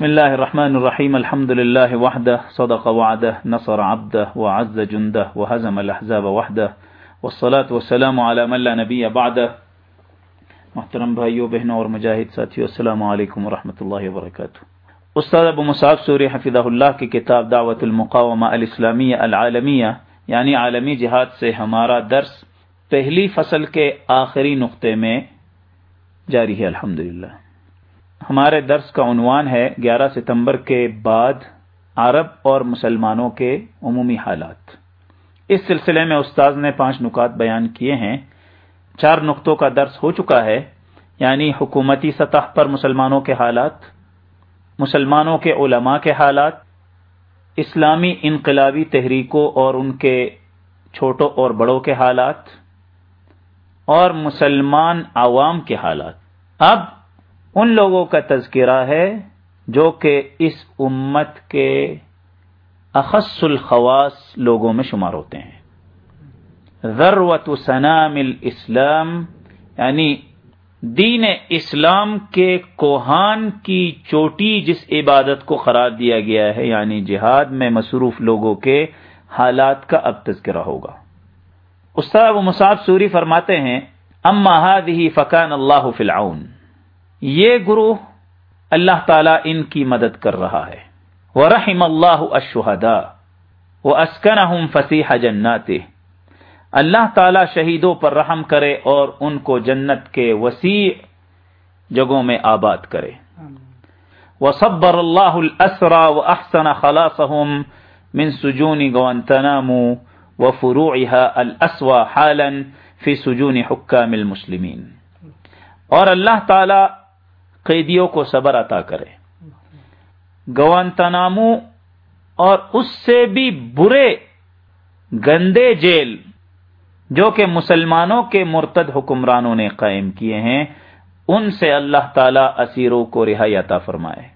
بسم الله الرحمن الرحيم الحمد لله وحده صدق وعده نصر عبده وعز جنده وهزم الأحزاب وحده والصلاة والسلام على من لا نبي بعده محترم بھائیو، بہنوں اور مجاہد ساتھیو، السلام علیکم ورحمۃ اللہ وبرکاتہ۔ استاد ابو مصعب سوری حفظہ اللہ کی کتاب دعوت المقامہ الاسلامیہ العالمیہ یعنی عالمی جہاد سے ہمارا درس پہلی فصل کے آخری نقطے میں جاری ہے، الحمدللہ۔ ہمارے درس کا عنوان ہے گیارہ ستمبر کے بعد عرب اور مسلمانوں کے عمومی حالات۔ اس سلسلے میں استاذ نے پانچ نکات بیان کیے ہیں۔ چار نقطوں کا درس ہو چکا ہے یعنی حکومتی سطح پر مسلمانوں کے حالات، مسلمانوں کے علماء کے حالات، اسلامی انقلابی تحریکوں اور ان کے چھوٹوں اور بڑوں کے حالات اور مسلمان عوام کے حالات۔ اب ان لوگوں کا تذکرہ ہے جو کہ اس امت کے اخص الخواص لوگوں میں شمار ہوتے ہیں۔ ذروت سنام الاسلام یعنی دین اسلام کے کوہان کی چوٹی جس عبادت کو قرار دیا گیا ہے یعنی جہاد میں مصروف لوگوں کے حالات کا اب تذکرہ ہوگا۔ استاد و مصعب سوری فرماتے ہیں، اما هذه فکان اللہ فلعون یہ گروہ اللہ تعالیٰ ان کی مدد کر رہا ہے۔ وہ رحم اللہ اشہدا وہ اسکن ہوں فصیح جنات اللہ تعالیٰ شہیدوں پر رحم کرے اور ان کو جنت کے وسیع جگہوں میں آباد کرے۔ وہ صبر اللہ الاسرا و احسن خلاصهم من سجون گوانتنام و الاسوا حالا فی سجون حکام المسلمین اور اللہ تعالی قیدیوں کو صبر عطا کرے۔ گوانتنامو اور اس سے بھی برے گندے جیل جو کہ مسلمانوں کے مرتد حکمرانوں نے قائم کیے ہیں، ان سے اللہ تعالی اسیروں کو رہائی عطا فرمائے۔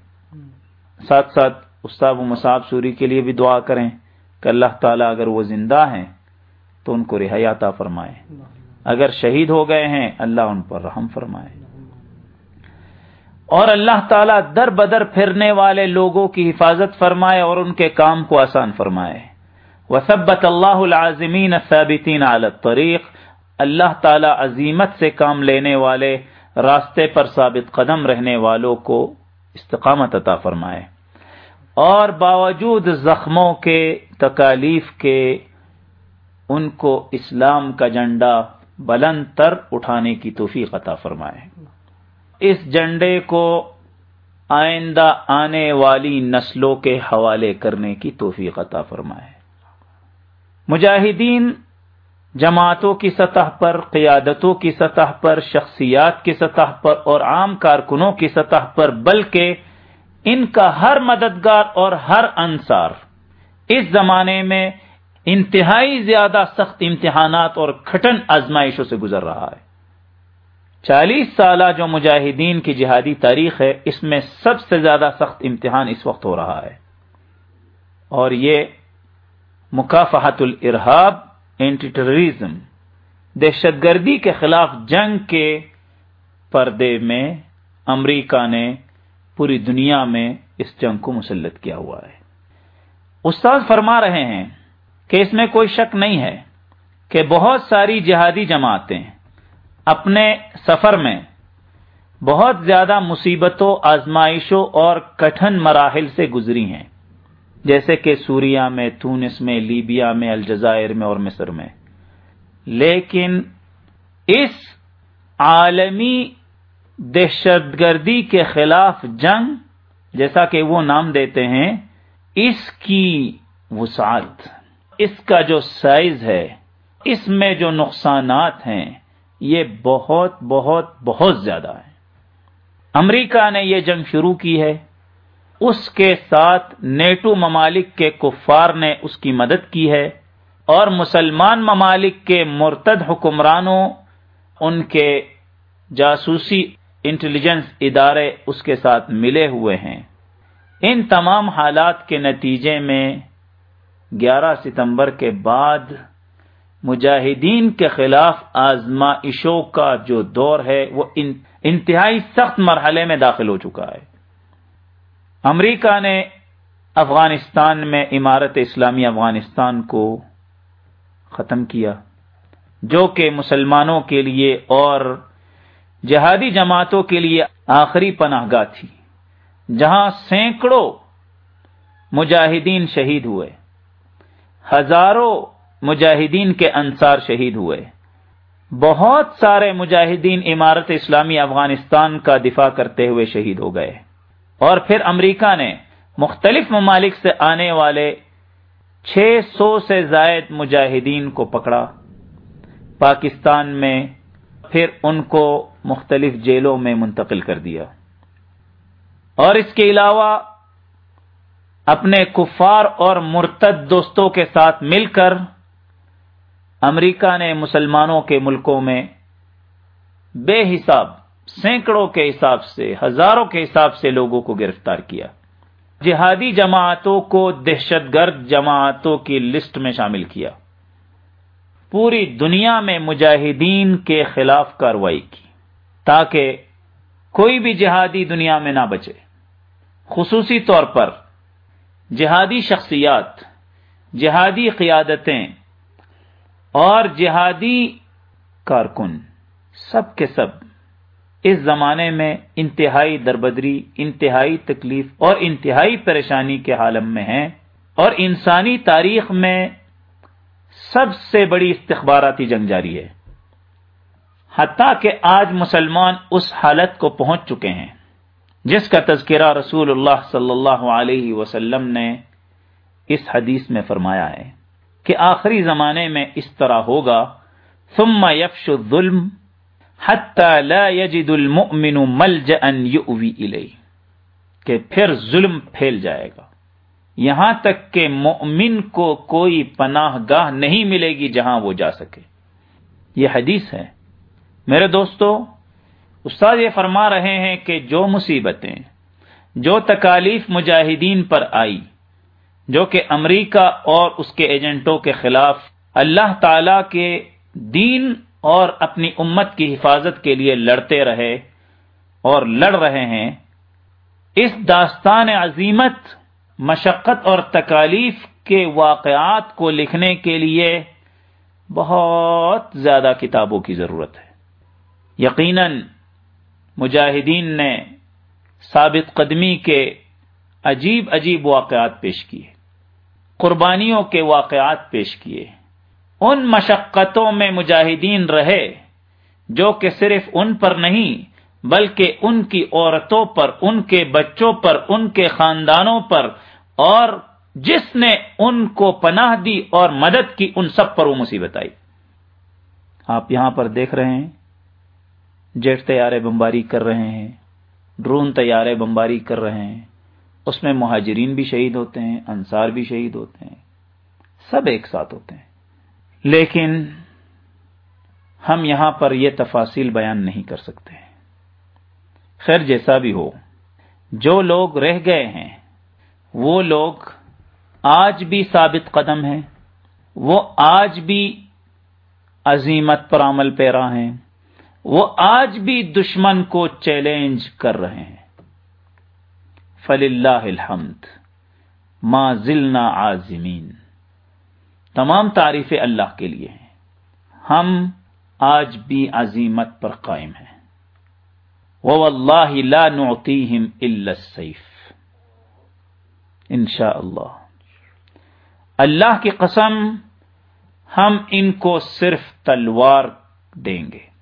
ساتھ ساتھ استاب و مصعب سوری کے لیے بھی دعا کریں کہ اللہ تعالیٰ اگر وہ زندہ ہیں تو ان کو رہائی عطا فرمائے۔ اگر شہید ہو گئے ہیں، اللہ ان پر رحم فرمائے۔ اور اللہ تعالیٰ در بدر پھرنے والے لوگوں کی حفاظت فرمائے اور ان کے کام کو آسان فرمائے۔ وسبت اللہ العظمین ثابتین علی الطریق اللہ تعالی عظیمت سے کام لینے والے، راستے پر ثابت قدم رہنے والوں کو استقامت عطا فرمائے۔ اور باوجود زخموں کے، تکالیف کے، ان کو اسلام کا جنڈا بلند تر اٹھانے کی توفیق عطا فرمائے۔ اس جنڈے کو آئندہ آنے والی نسلوں کے حوالے کرنے کی توفیق عطا فرمائے۔ مجاہدین جماعتوں کی سطح پر، قیادتوں کی سطح پر، شخصیات کی سطح پر اور عام کارکنوں کی سطح پر، بلکہ ان کا ہر مددگار اور ہر انصار اس زمانے میں انتہائی زیادہ سخت امتحانات اور کھٹن آزمائشوں سے گزر رہا ہے۔ چالیس سالہ جو مجاہدین کی جہادی تاریخ ہے، اس میں سب سے زیادہ سخت امتحان اس وقت ہو رہا ہے۔ اور یہ مکافحت الارہاب اینٹی ٹرریزم دہشت گردی کے خلاف جنگ کے پردے میں امریکہ نے پوری دنیا میں اس جنگ کو مسلط کیا ہوا ہے۔ استاد فرما رہے ہیں کہ اس میں کوئی شک نہیں ہے کہ بہت ساری جہادی جماعتیں اپنے سفر میں بہت زیادہ مصیبتوں، آزمائشوں اور کٹھن مراحل سے گزری ہیں۔ جیسے کہ سوریا میں، تونس میں، لیبیا میں، الجزائر میں اور مصر میں۔ لیکن اس عالمی دہشت گردی کے خلاف جنگ، جیسا کہ وہ نام دیتے ہیں، اس کی وسعت، اس کا جو سائز ہے، اس میں جو نقصانات ہیں یہ بہت بہت بہت زیادہ ہے۔ امریکہ نے یہ جنگ شروع کی ہے۔ اس کے ساتھ نیٹو ممالک کے کفار نے اس کی مدد کی ہے۔ اور مسلمان ممالک کے مرتد حکمرانوں، ان کے جاسوسی انٹیلیجنس ادارے اس کے ساتھ ملے ہوئے ہیں۔ ان تمام حالات کے نتیجے میں گیارہ ستمبر کے بعد مجاہدین کے خلاف آزمائشوں کا جو دور ہے، وہ انتہائی سخت مرحلے میں داخل ہو چکا ہے۔ امریکہ نے افغانستان میں عمارت اسلامی افغانستان کو ختم کیا، جو کہ مسلمانوں کے لیے اور جہادی جماعتوں کے لیے آخری پناہ گاہ تھی، جہاں سینکڑوں مجاہدین شہید ہوئے۔ ہزاروں مجاہدین کے انصار شہید ہوئے۔ بہت سارے مجاہدین عمارت اسلامی افغانستان کا دفاع کرتے ہوئے شہید ہو گئے۔ اور پھر امریکہ نے مختلف ممالک سے آنے والے چھ سو سے زائد مجاہدین کو پکڑا۔ پاکستان میں پھر ان کو مختلف جیلوں میں منتقل کر دیا۔ اور اس کے علاوہ اپنے کفار اور مرتد دوستوں کے ساتھ مل کر امریکہ نے مسلمانوں کے ملکوں میں بے حساب، سینکڑوں کے حساب سے، ہزاروں کے حساب سے لوگوں کو گرفتار کیا۔ جہادی جماعتوں کو دہشت گرد جماعتوں کی لسٹ میں شامل کیا۔ پوری دنیا میں مجاہدین کے خلاف کاروائی کی، تاکہ کوئی بھی جہادی دنیا میں نہ بچے۔ خصوصی طور پر جہادی شخصیات، جہادی قیادتیں اور جہادی کارکن، سب کے سب، اس زمانے میں انتہائی دربدری، انتہائی تکلیف اور انتہائی پریشانی کے حالم میں ہیں اور انسانی تاریخ میں سب سے بڑی استخباراتی جنگ جاری ہے۔ حتیٰ کہ آج مسلمان اس حالت کو پہنچ چکے ہیں، جس کا تذکرہ رسول اللہ صلی اللہ علیہ وسلم نے اس حدیث میں فرمایا ہے۔ کہ آخری زمانے میں اس طرح ہوگا، ثم یفش الظلم لا يجد المؤمن ملجا يؤوي الیہ، کہ پھر ظلم پھیل جائے گا۔ یہاں تک کہ مؤمن کو کوئی پناہ گاہ نہیں ملے گی جہاں وہ جا سکے۔ یہ حدیث ہے۔ میرے دوستو، استاد یہ فرما رہے ہیں کہ جو مصیبتیں، جو تکالیف مجاہدین پر آئی جو کہ امریکہ اور اس کے ایجنٹوں کے خلاف اللہ تعالی کے دین اور اپنی امت کی حفاظت کے لیے لڑتے رہے اور لڑ رہے ہیں، اس داستان عظیمت، مشقت اور تکالیف کے واقعات کو لکھنے کے لیے بہت زیادہ کتابوں کی ضرورت ہے۔ یقیناً مجاہدین نے ثابت قدمی کے عجیب عجیب واقعات پیش کیے۔ قربانیوں کے واقعات پیش کیے۔ ان مشقتوں میں مجاہدین رہے، جو کہ صرف ان پر نہیں، بلکہ ان کی عورتوں پر، ان کے بچوں پر، ان کے خاندانوں پر، اور جس نے ان کو پناہ دی اور مدد کی، ان سب پر وہ مصیبت آئی۔ آپ یہاں پر دیکھ رہے ہیں، جیٹ طیارے بمباری کر رہے ہیں، ڈرون طیارے بمباری کر رہے ہیں۔ اس میں مہاجرین بھی شہید ہوتے ہیں، انصار بھی شہید ہوتے ہیں، سب ایک ساتھ ہوتے ہیں۔ لیکن ہم یہاں پر یہ تفاصیل بیان نہیں کر سکتے۔ خیر جیسا بھی ہو، جو لوگ رہ گئے ہیں، وہ لوگ آج بھی ثابت قدم ہیں، وہ آج بھی عظیمت پر عمل پیرا ہیں، وہ آج بھی دشمن کو چیلنج کر رہے ہیں۔ فل اللہ الحمد. ما ذلنا عازمین. تمام تعریفیں اللہ کے لیے ہیں. ہم آج بھی عظیمت پر قائم ہیں. وہ اللہ لا نعطیہم الا انشاء اللہ اللہ کی قسم ہم ان کو صرف تلوار دیں گے.